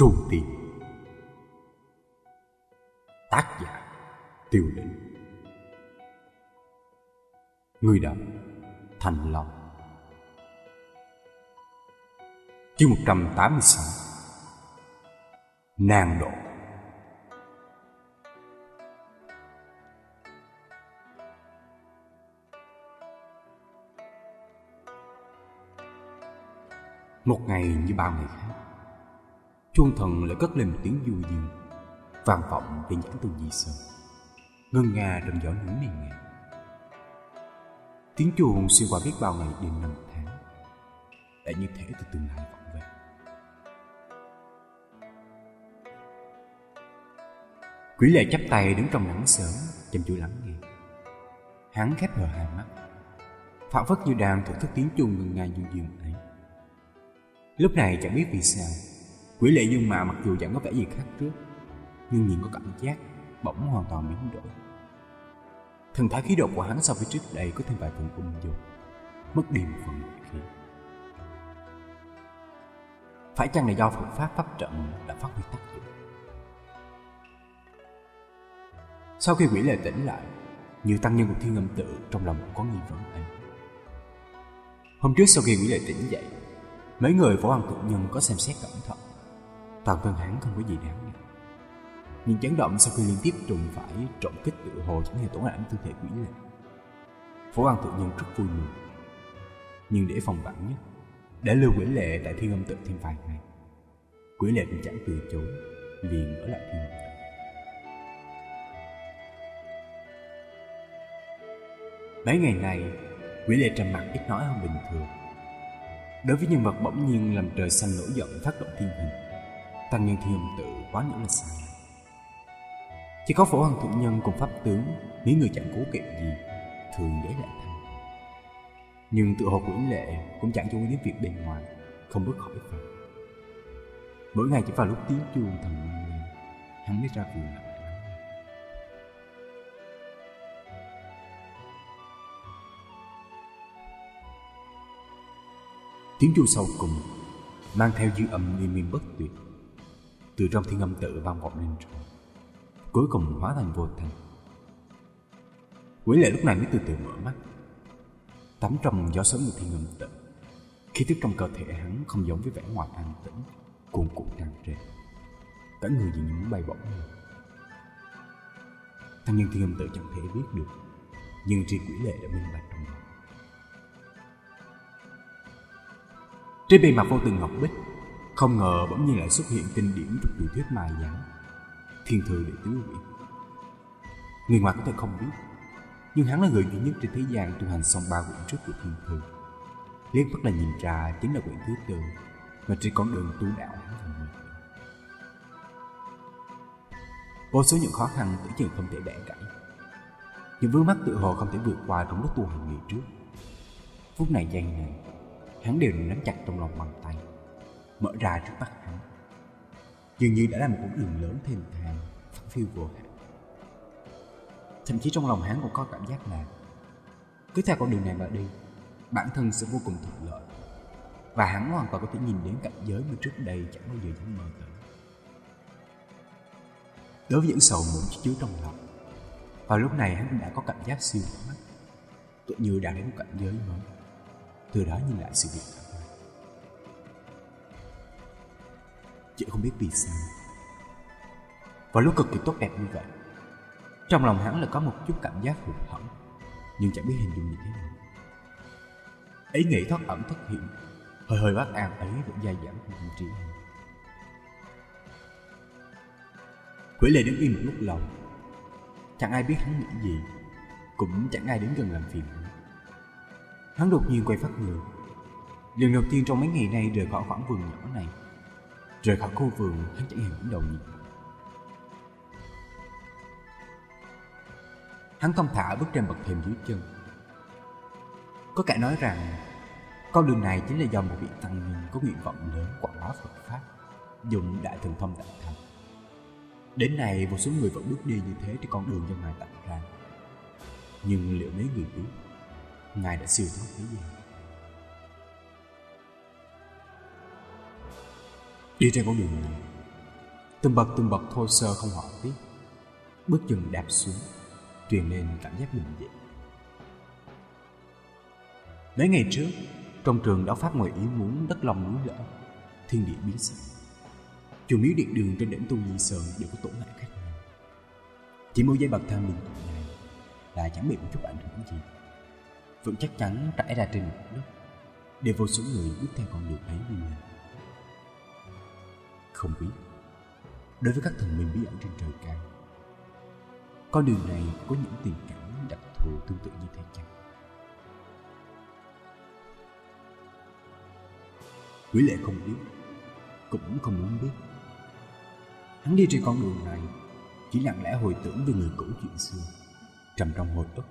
Trù tiền Tác giả Tiêu định Người đọc Thành Long. Chương 186 Nàng độ. Một ngày như bao ngày khác Chuông thần lại cất lên một tiếng du dương, Vang vọng về nhãn tường di sơn. Ngân nga trong gió núi miền ngàn Tiếng chuông xuyên qua biết bao ngày đêm năm tháng, Đã như thể từ tương lai vọng về. Quỷ lệ chắp tay đứng trong nắng sớm, Chăm chú lắng nghe. Hắn khép hờ hai mắt phạm phất như đang thưởng thức tiếng chuông ngân nga du dương ấy. Lúc này chẳng biết vì sao Quỷ lệ dương mạo mặc dù chẳng có vẻ gì khác trước, Nhưng nhìn có cảm giác Bỗng hoàn toàn biến đổi. Thần thái khí độ của hắn so với trước đây Có thêm vài phần ung dung, Mất đi một phần khí. Phải chăng là do Phật Pháp Pháp trận Đã phát huy tác dụng? Sau khi quỷ lệ tỉnh lại, nhiều tăng nhân của thiên âm tự Trong lòng cũng có nghi vấn ấy. Hôm trước sau khi quỷ lệ tỉnh dậy, Mấy người võ hoàng thượng nhân có xem xét cẩn thận. Toàn thân hắn không có gì đáng ngại Nhưng chấn động sau khi liên tiếp trùng phải trọng kích tự hồ chẳng hề tổn ảnh thân thể quỷ lệ. Phổ An tự nhiên rất vui mừng. Nhưng để phòng bản nhất Để lưu quỷ lệ tại thiên âm tự thêm vài ngày. Quỷ lệ cũng chẳng từ chối, Liền ở lại thiên âm tự. Mấy ngày này Quỷ lệ trầm mặt ít nói hơn bình thường. Đối với nhân vật bỗng nhiên làm trời xanh nổi giận, phát động thiên hình Tăng nhân Thiềm tự quá những lịch sai Chỉ có phổ hoàng thượng nhân cùng pháp tướng, Mấy người chẳng cố kịp gì, Thường để lại thăng Nhưng tự hồ quỷ lệ cũng chẳng chú ý đến việc bên ngoài, Không bước khỏi phòng. Mỗi ngày chỉ vào lúc tiếng chuông thần lên, Hắn mới ra vườn lại. Tiếng chuông sau cùng mang theo dư âm liên miên bất tuyệt. Từ trong thiên âm tự vang vọng lên trời, cuối cùng hóa thành vô thanh. Quỷ lệ lúc này mới từ từ mở mắt, tắm trong gió sớm của thiên âm tự. Khí tức trong cơ thể hắn không giống với vẻ ngoài an tĩnh, cuồn cuộn tràn trề. Cả người dường như muốn bay bổng lên. Thanh nhân thiên âm tự chẳng thể biết được, nhưng tri quỷ lệ đã minh bạch trong lòng. Trên bề mặt vô từng ngọc bích không ngờ bỗng nhiên lại xuất hiện kinh điển trong tiểu thuyết mai nhãn Thiên thư đệ tứ quỷ Người ngoài có thể không biết, Nhưng hắn là người duy nhất trên thế gian tu hành xong ba quyển trước của thiên thư. Liếc mắt là nhìn ra chính là quyển thứ tư, Mà trên con đường tu đạo hắn thành người Vô số những khó khăn tưởng chừng không thể bẻ gãy. Những vướng mắt tự hồ không thể vượt qua trong lúc tu hành ngày trước. Phút này giây này hắn đều nắm chặt trong lòng bàn tay mở ra trước mắt hắn. Dường như đã là một con đường lớn thênh thang phẳng phiêu vô hạn. Thậm chí trong lòng hắn còn có cảm giác là, cứ theo con đường này mà đi, bản thân sẽ vô cùng thuận lợi. Và hắn hoàn toàn có thể nhìn đến cảnh giới mà trước đây chẳng bao giờ dám mơ tới đối với những sầu muộn chứa trong lòng, vào lúc này hắn đã có cảm giác siêu thoát tự như đã đến một cảnh giới mới. Từ đó nhìn lại sự việc. Chị không biết vì sao. Vào lúc cực kỳ tốt đẹp như vậy, Trong lòng hắn là có một chút cảm giác hụt hẫng, Nhưng chẳng biết hình dung như thế nào. Ý nghĩ thoát ẩn thoát hiện, Hơi hơi bất an ấy vẫn dai dẳng trong tâm trí hắn Quỷ lệ đứng yên một lúc lâu. Chẳng ai biết hắn nghĩ gì, Cũng chẳng ai đến gần làm phiền hắn. Hắn đột nhiên quay phát người. Lần đầu tiên trong mấy ngày nay rời khỏi khoảng vườn nhỏ này Rời khỏi khu vườn, Hắn chẳng hề ngẩng đầu nhìn. Hắn thông thả bước trên bậc thềm dưới chân. Có kẻ nói rằng, Con đường này chính là do một vị tăng nhân Có nguyện vọng lớn quảng bá Phật Pháp, Dùng đại thần thông đại thành Đến nay, một số người vẫn bước đi như thế Trên con đường do Ngài tạo ra. Nhưng liệu mấy người biết, Ngài đã siêu thoát thế gian? Đi trên con đường này. Từng bậc từng bậc thô sơ không hỏi tiếp Bước chân đạp xuống Truyền lên cảm giác bình dị Mấy ngày trước, Trong trường đã phát ngoài ý muốn đất lòng núi lở, Thiên địa biến sắc. Chùa miếu điện đường trên đỉnh tu di sơn đều có tổn hại khác nhau. Chỉ mỗi dây bậc thang bình thường này Là chẳng bị một chút ảnh hưởng gì. Vẫn chắc chắn trải ra trên mặt đất, Để vô số người bước theo con đường ấy đi lên. Không biết. Đối với các thần minh bí ẩn trên trời cao, Con đường này có những tình cảm đặc thù tương tự như thế chăng? Quý lệ không biết, Cũng không muốn biết. Hắn đi trên con đường này Chỉ lặng lẽ hồi tưởng về người cũ chuyện xưa, Trầm trong hồi ức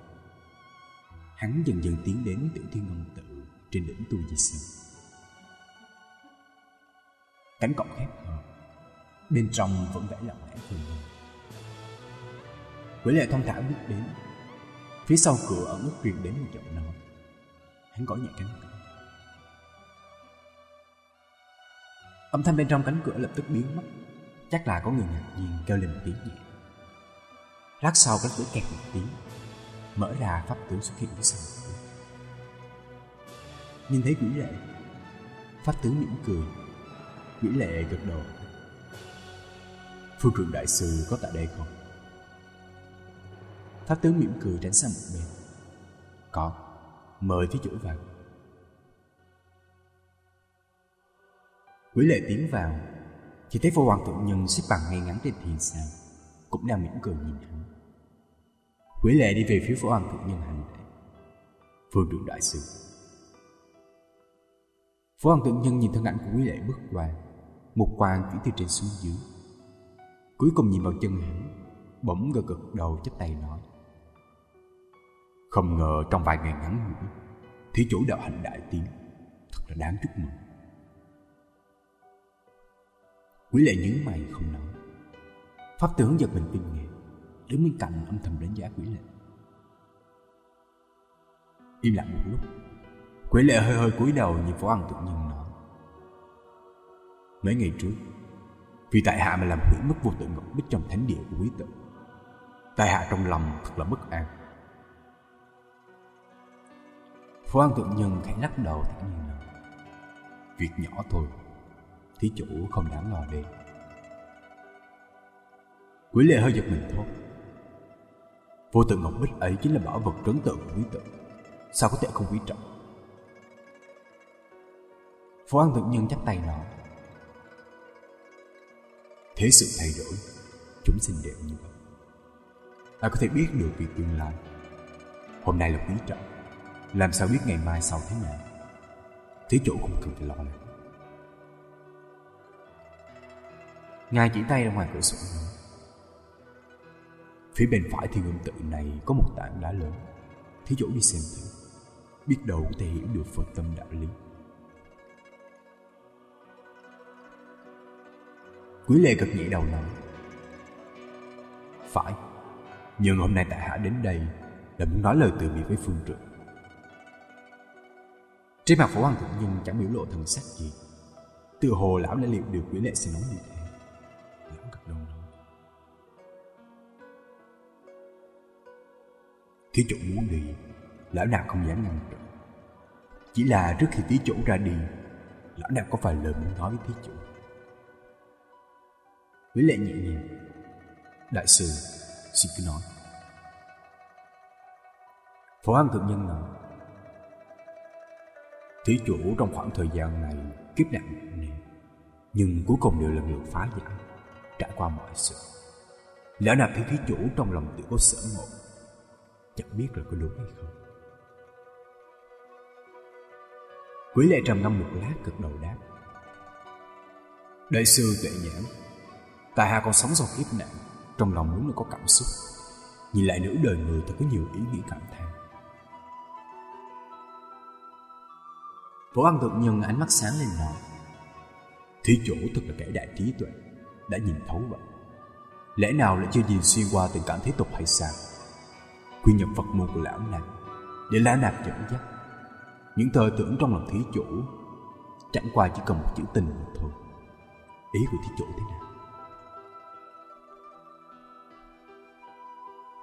Hắn dần dần tiến đến tiểu thiên ngân tự Trên đỉnh tu di sơn. Cánh cổng khép hờ Bên trong vẫn vẽ lặng lẽ. Thường ngày Quỷ lệ thông thả bước đến Phía sau cửa ở mức truyền đến một giọng nói. Hắn gõ nhẹ cánh cửa. Âm thanh bên trong cánh cửa lập tức biến mất. Chắc là có người ngạc nhiên kêu lên một tiếng nhẹ. Lát sau cánh cửa kẹt một tiếng. Mở ra pháp tướng xuất hiện phía sau. Nhìn thấy quỷ lệ Pháp tướng mỉm cười Quỷ lệ gật đầu. Phương trưởng đại sư có tại đây không? Pháp tướng mỉm cười tránh sang một bên. Có, Mời phía chủ vào. Quý lệ tiến vào, Chỉ thấy vô hoàng thượng nhân xếp bằng ngay ngắn trên thiền sàn Cũng đang mỉm cười nhìn hắn. Quý lệ đi về phía vô hoàng thượng nhân hành lễ. Phương trưởng đại sư. Phổ hoàng thượng nhân nhìn thân ảnh của quý lệ bước qua. Một quan chuyển từ trên xuống dưới. Cuối cùng nhìn vào chân hắn, Bỗng gật gật đầu chắp tay nói. Không ngờ trong vài ngày ngắn ngủi, Thí chủ đạo hành đại tiến Thật là đáng chúc mừng. Quý lệ nhớ mày không nói. Pháp tướng giật mình kinh ngạc, Đứng bên cạnh âm thầm đánh giá quý lệ. Im lặng một lúc Quý lệ hơi hơi cúi đầu nhìn phó ăn tự nhiên nói. Mấy ngày trước. Vì tại hạ mà làm hủy mất vô tự ngọc bích trong thánh địa của quý tự Tại hạ trong lòng thật là bất an. Phó an tượng nhân khẽ lắc đầu thản nhiên nói, Việc nhỏ thôi, Thí chủ không đáng lo đi Quý lệ hơi giật mình thôi Vô tự ngọc bích ấy chính là bảo vật trấn tự của quý tự Sao có thể không quý trọng? Phó An Thượng Nhân chắp tay nói Thế sự thay đổi, Chúng xinh đẹp như vậy. Ta có thể biết được việc tương lai. Hôm nay là quý trọng, Làm sao biết ngày mai sau thế nào? Thế chỗ không cần phải lo lắng. Ngài chỉ tay ra ngoài cửa sổ nói, Phía bên phải thiên âm tự này Có một tảng đá lớn. Thế chỗ đi xem thử. Biết đâu có thể hiểu được Phật tâm đạo lý. Quý lê cực nhẹ đầu nói, Phải Nhưng hôm nay tại hạ đến đây Là muốn nói lời từ biệt với phương trưởng Trên mặt phổ hoàng thượng nhân chẳng biểu lộ thần sắc gì. Tự hồ lão đã liệu được quý lệ sẽ nói như thế. Lão gật đầu nói, Thí chủ muốn đi, Lão nào không dám ngăn trở. Chỉ là trước khi tí chủ ra đi, Lão nào có vài lời muốn nói với thí chủ? Quý lệ nhẹ nhàng Đại sư, Xin cứ nói. Phổ An Thượng Nhân nói Thí chủ trong khoảng thời gian này Kiếp nạn nặng nề Nhưng cuối cùng đều lần lượt phá giải, Trải qua mọi sự. Lẽ nào thấy thí chủ trong lòng tự có sở ngộ Chẳng biết là có đúng hay không? Quý lệ trầm ngâm một lát cực đầu đáp. Đại sư tuệ nhãn Tại hạ còn sống sau kiếp nạn, Trong lòng muốn là có cảm xúc. Nhìn lại nửa đời người thật có nhiều ý nghĩ cảm thán. Phổ An Thượng Nhân ánh mắt sáng lên nói, Thí chủ thật là kẻ đại trí tuệ, Đã nhìn thấu vậy. Lẽ nào lại chưa nhìn xuyên qua tình cảm thế tục hay sao? Quy nhập Phật môn của lão này, Để lá nạp dẫn dắt. Những thơ tưởng trong lòng thí chủ, Chẳng qua chỉ cần một chữ tình mà thôi. Ý của thí chủ thế nào?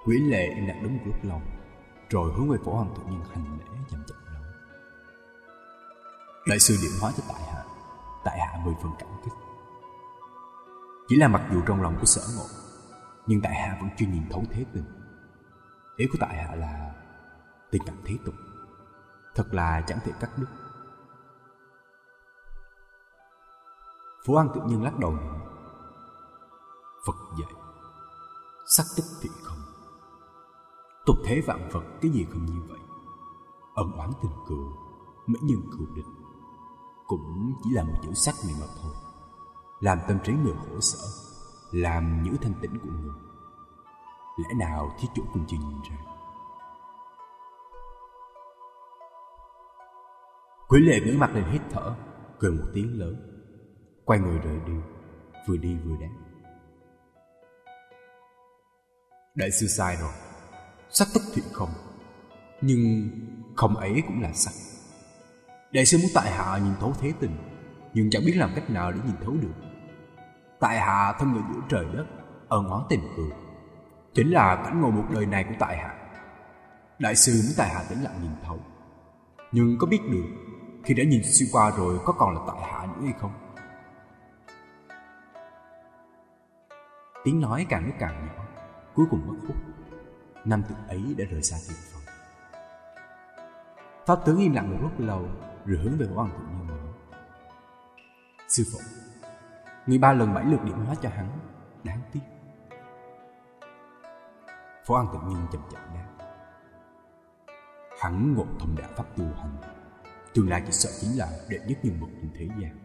Quý lệ im lặng đứng một lúc lâu Rồi hướng về phổ hoàng tự nhiên hành lễ chậm chậm nói Đại sư điểm hóa cho tại hạ Tại hạ mười phần cảm kích. Chỉ là mặc dù trong lòng có sở ngộ, Nhưng tại hạ vẫn chưa nhìn thấu thế tình. Ý của tại hạ là Tình cảm thế tục, Thật là chẳng thể cắt đứt. Phú An tự nhiên lắc đầu, Phật dạy, Sắc tức thì không. Tục thế vạn vật, cái gì không như vậy? Ẩn oán tình cừu Mỹ nhân cựu địch, Cũng chỉ là một chữ sắc này mà thôi. Làm tâm trí người khổ sở, Làm nhữ thanh tĩnh của người. Lẽ nào thí chủ cũng chưa nhìn ra? Quý lệ ngửa mặt lên hít thở, Cười một tiếng lớn. Quay người rời đi, Vừa đi vừa đáp Đại sư sai rồi. Sắc tức thì không, Nhưng không ấy cũng là sắc. Đại sư muốn tại hạ nhìn thấu thế tình, Nhưng chẳng biết làm cách nào để nhìn thấu được. Tại hạ thân người giữa trời đất, ở ngó tình cừu Chính là cảnh ngồi một đời này của tại hạ. Đại sư muốn tại hạ tĩnh lặng nhìn thấu. Nhưng có biết được, Khi đã nhìn xuyên qua rồi Có còn là tại hạ nữa hay không? Tiếng nói càng lúc càng nhỏ, Cuối cùng mất hút nam tự ấy đã rời xa thiền phòng Pháp tướng im lặng một lúc lâu, Rồi hướng về Hoàng tự nhiên nói, Sư phụ, Người ba lần bảy lượt điểm hóa cho hắn, Đáng tiếc. Phó An tự nhiên chậm chậm đáp, Hắn ngộ thông đạo pháp tu hành, Tương lai chỉ sợ chính là đệ nhất nhân vật trên thế gian.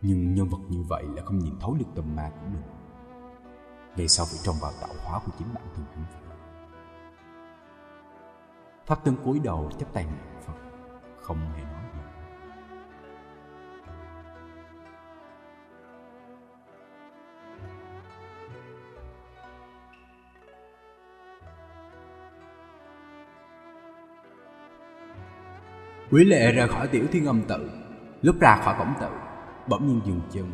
Nhưng nhân vật như vậy là không nhìn thấu được tầm ma của mình. Về sau phải trông vào tạo hóa của chính bản thân hắn. Pháp Tân cúi đầu chấp tay niệm Phật, Không hề nói gì. Quý lệ rời khỏi tiểu thiên âm tự, Lúc ra khỏi cổng tự, Bỗng nhiên dừng chân,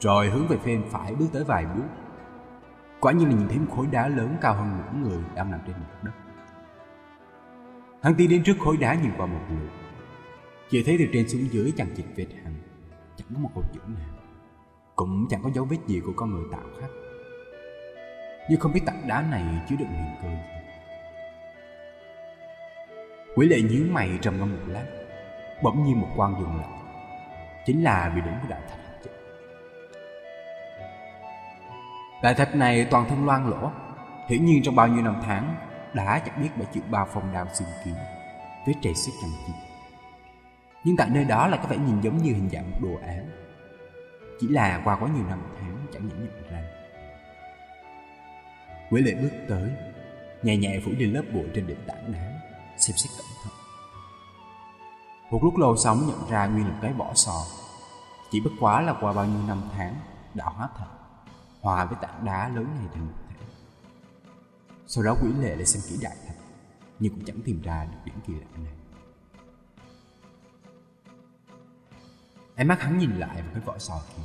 Rồi hướng về phía phải bước tới vài bước. Quả nhiên là nhìn thấy một khối đá lớn cao hơn nửa người đang nằm trên mặt đất. Hắn tiến đến trước khối đá nhìn qua một lượt. Chỉ thấy từ trên xuống dưới chẳng chịt vệt hẳn Chẳng có một câu chữ nào. Cũng chẳng có dấu vết gì của con người tạo khác. Nhưng không biết tảng đá này chứa đựng huyền cơ gì. Quỷ lệ nhíu mày trầm ngâm một lát, Bỗng nhiên một quan dừng lại. Chính là bị đỉnh của đại thạch Đại thạch này toàn thân loang lỗ Hiển nhiên trong bao nhiêu năm tháng Đã chẳng biết đã chịu bao phong đào xương kiếm Vết trầy xước chẳng chịt Nhưng tại nơi đó là có vẻ nhìn giống như hình dạng một đồ án Chỉ là qua quá nhiều năm tháng chẳng nhận nhận ra quế lệ bước tới Nhẹ nhẹ phủ lên lớp bụi trên đỉnh tảng đá xem xét cẩn thận. Một lúc lâu sau mới nhận ra nguyên là cái vỏ sò. Chỉ bất quá là qua bao nhiêu năm tháng đã hóa thành, hòa với tảng đá lớn này thành một thể. Sau đó quỷ lệ lại xem kỹ đại thạch, nhưng cũng chẳng tìm ra được điểm kỳ lạ này. Ánh mắt hắn nhìn lại vào cái vỏ sò kia.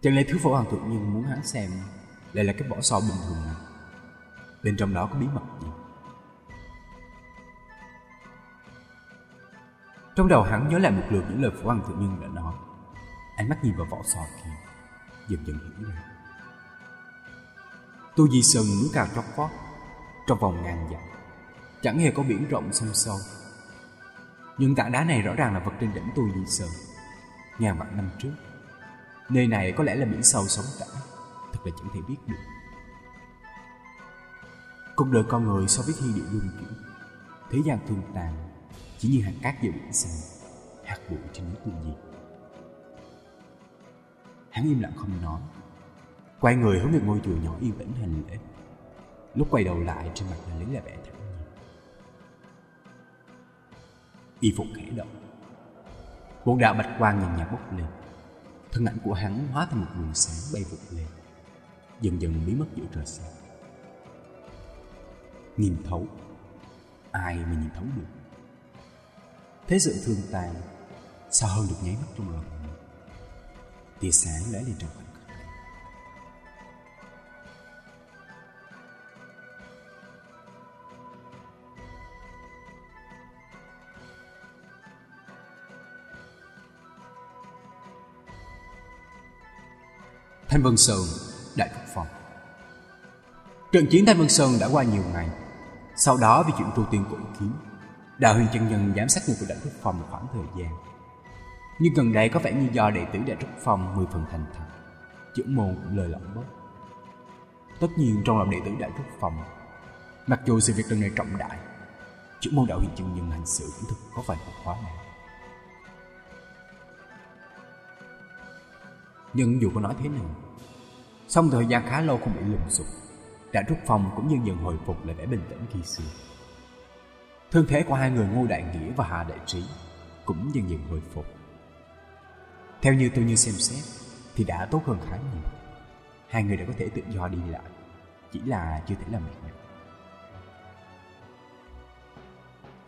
Chẳng lẽ thứ phổ hoàng tự nhiên muốn hắn xem lại là cái vỏ sò bình thường này? Bên trong đó có bí mật gì? Trong đầu hắn nhớ lại một lượt những lời Phổ Hoàng Thượng Nhân đã nói Ánh mắt nhìn vào vỏ sò kia Dần dần hiểu ra. Tôi Di sừng núi cao chót vót Trong vòng ngàn dặm Chẳng hề có biển rộng sông sâu. Nhưng tảng đá này rõ ràng là vật trên đỉnh tôi Di sừng, Ngàn vạn năm trước. Nơi này có lẽ là biển sâu sống cả Thật là chẳng thể biết được. Cuộc đời con người so với thiên địa luân chuyển Thế gian thương tàn chỉ như hạt cát giữa biển sâu, hạt bụi trên núi tuôn diệt hắn im lặng không nói. Quay người hướng về ngôi chùa nhỏ yên tĩnh hành lễ. Lúc quay đầu lại, trên mặt là lấy là vẻ thản nhiên. Y phục khẽ động. Một đạo bạch quang nhàn nhạt bốc lên. Thân ảnh của hắn hóa thành một nguồn sáng bay vụt lên. Dần dần biến mất giữa trời xa. nhìn thấu. Ai mà nhìn thấu được? Thế sự thương tàn, Sao hơn được nháy mắt trong lòng? tia sáng lóe lên trong khoảnh khắc. Thanh Vân Sơn, Đại Phúc Phòng Trận chiến Thanh Vân Sơn đã qua nhiều ngày. Sau đó vì chuyện tu tiên của ý kiến Đạo huyền chân nhân giám sát người của Đại Phúc Phòng khoảng thời gian. Nhưng gần đây có vẻ như do đệ tử Đại Trúc Phong mười phần thành thật. Chữ môn cũng lời lỏng bớt. Tất nhiên trong lòng đệ tử Đại Trúc Phong. Mặc dù sự việc lần này trọng đại, Chữ môn đạo hiện trường nhưng hành sự cũng thực có vài phần quá nạn Nhưng dù có nói thế nào Xong thời gian khá lâu không bị lùng sụp, Đã trúc phòng cũng dần dần hồi phục lại vẻ bình tĩnh khi xưa. Thương thế của hai người Ngô Đại Nghĩa và Hà Đại Trí Cũng dần dần hồi phục. Theo như tôi như xem xét Thì đã tốt hơn khá nhiều Hai người đã có thể tự do đi lại Chỉ là chưa thể làm việc nhọc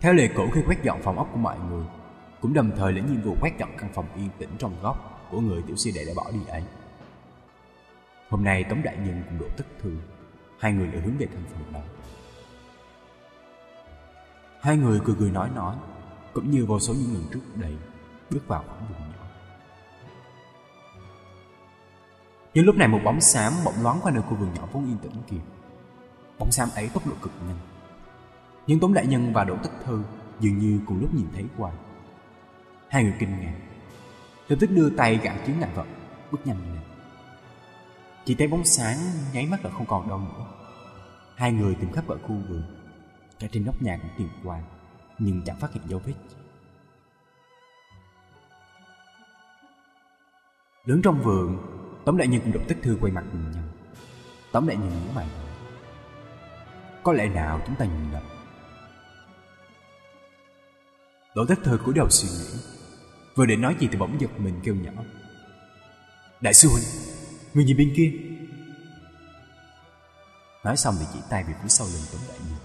Theo lời cũ khi quét dọn phòng ốc của mọi người Cũng đồng thời lấy nhiệm vụ quét dọn căn phòng yên tĩnh trong góc của người tiểu sư đệ đã bỏ đi ấy. Hôm nay Tống Đại Nhân cùng Đỗ Tất thường hai người lại hướng về căn phòng đó. Hai người cười cười nói nói, cũng như vô số những lần trước đây, bước vào khoảng vùng nhỏ. Nhưng lúc này một bóng xám bỗng loáng qua nơi khu vườn nhỏ vốn yên tĩnh kia. Bóng xám ấy tốc độ cực nhanh. Nhưng Tống Đại Nhân và Đỗ Tất Thư dường như cùng lúc nhìn thấy qua. Hai người kinh ngạc lập tức đưa tay gã chiến ngại vật, bước nhanh lên chỉ thấy bóng sáng nháy mắt là không còn đâu nữa hai người tìm khắp ở khu vườn, cả trên nóc nhà cũng tìm qua, nhưng chẳng phát hiện dấu vết đứng trong vườn tống đại nhân cùng đột tích thư quay mặt nhìn nhau. Tống đại nhân nhớ mày có lẽ nào chúng ta nhìn lầm? Đỗ tích thư cúi đầu suy nghĩ, Vừa định nói gì thì bỗng giật mình kêu nhỏ. Đại sư huynh, Người nhìn bên kia. Nói xong thì chỉ tay về phía sau lưng Tống Đại Nhân.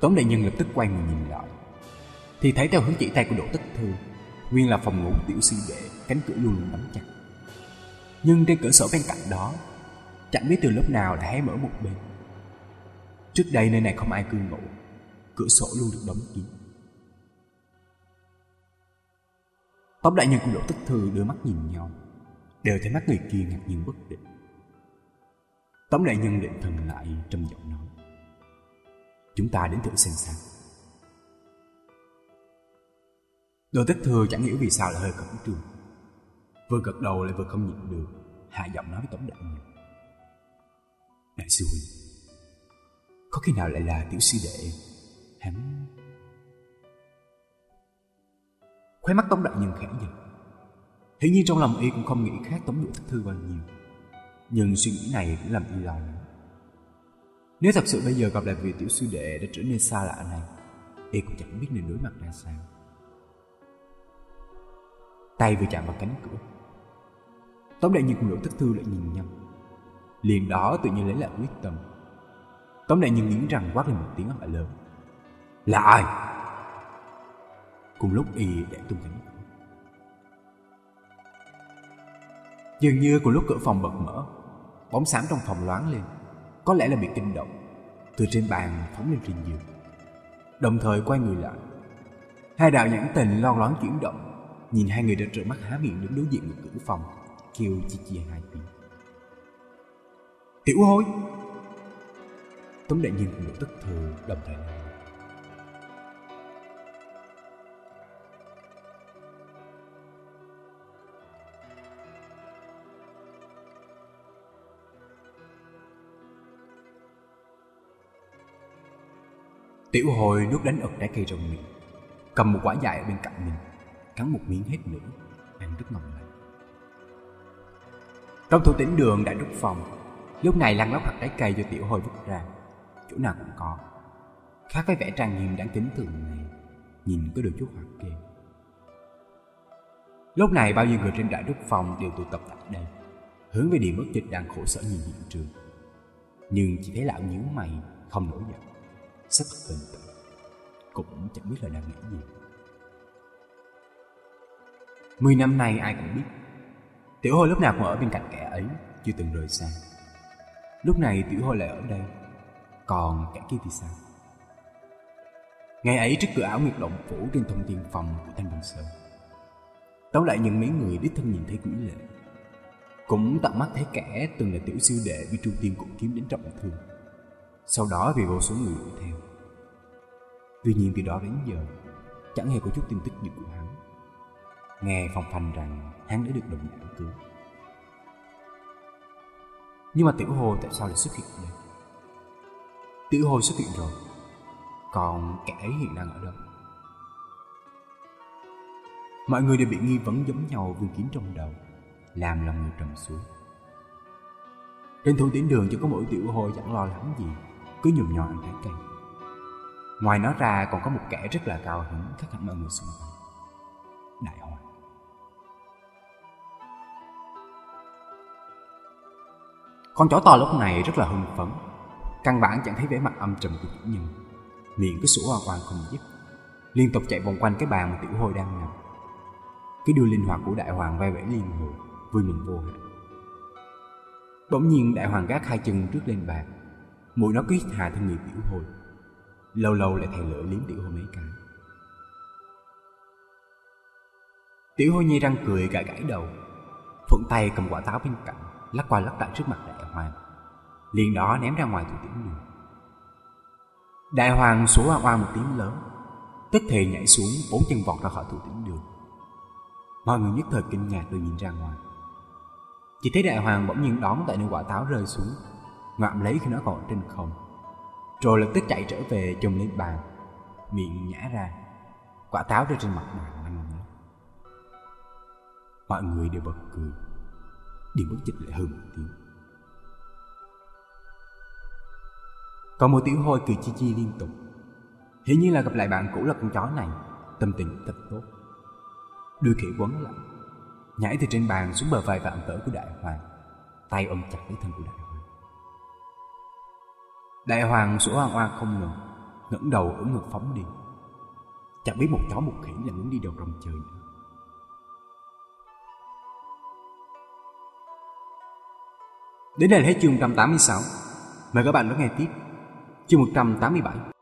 Tống Đại Nhân lập tức quay người nhìn lại. Thì thấy theo hướng chỉ tay của Đỗ Tích Thư, Nguyên là phòng ngủ tiểu sư đệ, Cánh cửa luôn luôn đóng chặt. Nhưng trên cửa sổ bên cạnh đó Chẳng biết từ lúc nào đã hé mở một bên. Trước đây nơi này không ai cư ngụ Cửa sổ luôn được đóng kín. Tống đại nhân cùng Đỗ Tích Thư đưa mắt nhìn nhau Đều thấy mắt người kia ngạc nhiên bất định. Tống đại nhân định thần lại trầm giọng nói Chúng ta đến thử xem sao. Đỗ Tích Thư chẳng hiểu vì sao lại hơi cẩn trường, Vừa gật đầu lại vừa không nhịn được. Hạ giọng nói với Tống đại nhân Đại sư Huynh, Có khi nào lại là tiểu sư đệ Hắn Khóe mắt Tống Đại Nhân khẽ giật Hiển nhiên trong lòng y cũng không nghĩ khác Tống Nhũ Thất Thư bao nhiêu. Nhưng suy nghĩ này cũng làm y lo Nếu thật sự bây giờ gặp lại vị tiểu sư đệ đã trở nên xa lạ này, Y cũng chẳng biết nên đối mặt ra sao. Tay vừa chạm vào cánh cửa Tống Đại Nhân cùng lỗ Thất Thư lại nhìn nhau. Liền đó tự nhiên lấy lại quyết tâm. Tống Đại Nhân nghĩ rằng quát lên một tiếng hỏi lớn. Là ai? cùng lúc y đã tung cánh Dường như cùng lúc cửa phòng bật mở, Bóng sáng trong phòng loáng lên. Có lẽ là bị kinh động. Từ trên bàn phóng lên trên giường. Đồng thời quay người lại. Hai đạo nhãn tình lo loáng chuyển động. Nhìn hai người đã trợn mắt há miệng đứng đối diện một cửa phòng. Kêu chỉ chia hai tiếng Tiểu hối Tống đại nhân cùng tức thừa đồng thời này Tiểu hồi nuốt đánh ực trái cây trong miệng, Cầm một quả dại ở bên cạnh mình, Cắn một miếng hết nữa, Ăn rất ngon lành. Trong thủ tĩnh đường đã đúc phòng. Lúc này lăn lóc hạt trái cây do tiểu hồi vứt ra. Chỗ nào cũng có. Khác với vẻ trang nghiêm đáng kính thường này Nhìn có đôi chút hoạt kia Lúc này bao nhiêu người trên đại đúc phòng đều tụ tập tại đây, Hướng về điểm mất dịch đang khổ sở nhìn hiện trường. Nhưng chỉ thấy lão nhíu mày, Không nổi giận. Sắc bình tĩnh. Cũng chẳng biết là đang nghĩ gì. Mười năm nay ai cũng biết. Tiểu Hôi lúc nào cũng ở bên cạnh kẻ ấy, Chưa từng rời xa. Lúc này Tiểu Hôi lại ở đây, Còn kẻ kia thì sao? Ngày ấy trước cửa ảo nguyệt động phủ Trên thông tiên phòng của Thanh Bình Sơn. Tấu lại những mấy người đích thân nhìn thấy quỷ lệ, Cũng tận mắt thấy kẻ từng là tiểu sư đệ vì trung tiên cũng kiếm đến trọng thương. Sau đó vì vô số người đuổi theo. Tuy nhiên từ đó đến giờ, Chẳng hề có chút tin tức gì của hắn. Nghe phong phanh rằng hắn đã được đồng nhãn cứu Nhưng mà tiểu hồ tại sao lại xuất hiện đây Tiểu hồ xuất hiện rồi, Còn kẻ ấy hiện đang ở đâu? Mọi người đều bị nghi vấn giống nhau vương kiếm trong đầu, Làm lòng người trầm xuống. Trên thủ tiến đường chỉ có mỗi tiểu hồ chẳng lo lắng gì, Cứ nhùm nhò ăn trái cây. Ngoài nó ra còn có một kẻ rất là cao hứng khác hẳn mọi người xung quanh. Con chó to lúc này rất là hưng phấn. Căn bản chẳng thấy vẻ mặt âm trầm của chủ nhân. Miệng cứ sủa hoa oan không dứt. Liên tục chạy vòng quanh cái bàn mà tiểu hôi đang nằm. Cái đưa linh hoạt của đại hoàng vai vẽ liên hồi, Vui mừng vô hạn. Bỗng nhiên đại hoàng gác hai chân trước lên bàn. Mũi nó cứ hít hà thân người tiểu hôi. Lâu lâu lại thè lửa liếm tiểu hôi mấy cái. Tiểu hôi nhi răng cười gãi gãi đầu. Thuận tay cầm quả táo bên cạnh. Lắc qua lắc lại trước mặt đại hoàng. Liền đó ném ra ngoài thủ tiễn đường đại hoàng số oa oa một tiếng lớn, tức thì nhảy xuống bốn chân vọt ra khỏi thủ tiễn đường mọi người nhất thời kinh ngạc rồi nhìn ra ngoài. Chỉ thấy đại hoàng bỗng nhiên đón tại nơi quả táo rơi xuống, ngoạm lấy khi nó còn trên không. Rồi lập tức chạy trở về chồng lên bàn miệng nhả ra, quả táo rơi trên mặt bàn mọi người đều bật cười điểm bất dịch lại hơn một tiếng. Còn một tiểu hôi cười chi chi liên tục. Hiển nhiên là gặp lại bạn cũ là con chó này, Tâm tình thật tốt. Đuôi khỉ quấn lại, Nhảy từ trên bàn xuống bờ vai vạm vỡ của đại hoàng, Tay ôm chặt lấy thân của đại hoàng. Đại hoàng sủa hoang hoa không ngừng, ngẩng đầu ưỡn ngực phóng đi. Chẳng biết một chó một khỉ là muốn đi đâu trong chơi nữa. Đến đây là hết chương 186 Mời các bạn lắng nghe tiếp Chương 187